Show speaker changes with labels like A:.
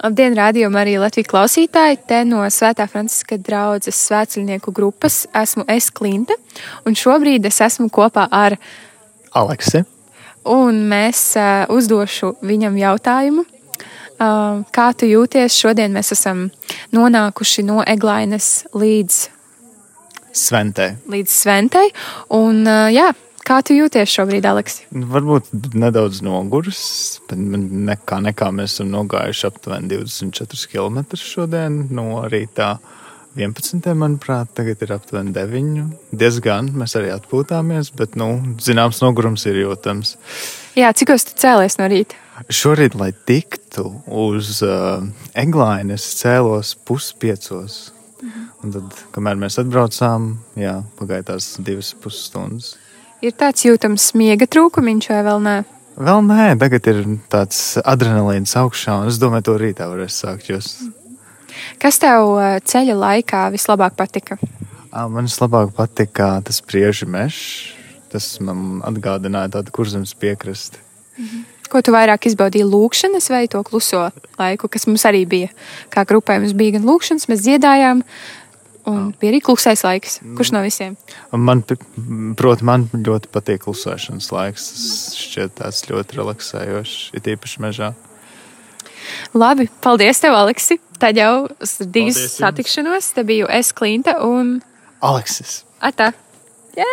A: Labdien, rādījumā arī Latvijas klausītāji. Te no Svētā Franciska draudzes svētceļnieku grupas esmu es Klinta, un šobrīd es esmu kopā ar
B: Aleksi.
A: Un mēs uh, uzdošu viņam jautājumu, uh, kā tu jūties. Šodien mēs esam nonākuši no Eglainas līdz
B: Sventē.
A: līdz Sventei. Un, uh, jā, kā tu jūties šobrīd, Aleks?
B: Varbūt nedaudz noguris, bet nekā, nekā mēs esam nogājuši aptuveni 24 km šodien no rītā. 11. manuprāt, tagad ir aptuveni 9. Diezgan mēs arī atpūtāmies, bet, nu, zināms, nogurums ir jūtams.
A: Jā, cik jūs cēlies no rīta?
B: Šorīt, lai tiktu uz uh, Eglaini, es cēlos puspiecos. Un tad, kamēr mēs atbraucām, jā, pagāja tās divas pusstundas.
A: Ir tāds jūtams miega trūkumiņš vai vēl nē?
B: Vēl nē, tagad ir tāds adrenalīns augšā, un es domāju, to rītā varēs sākt just.
A: Kas tev uh, ceļa laikā vislabāk patika?
B: Man vislabāk patika tas priežu mežs. Tas man atgādināja tādu kurzemes piekrasti.
A: Ko tu vairāk izbaudīji, lūkšanas vai to kluso laiku, kas mums arī bija? Kā grupai mums bija gan lūkšanas, mēs dziedājām, un bija arī klusais laiks. Kurš no visiem?
B: Man, proti, man ļoti patīk klusēšanas laiks. Tas šķiet tāds ļoti relaksējošs, it īpaši mežā.
A: Labi, paldies tev, Aleksi. Tad jau divas satikšanos. Te biju es, Klinta un
B: Aleksis!
A: Ata. Jē!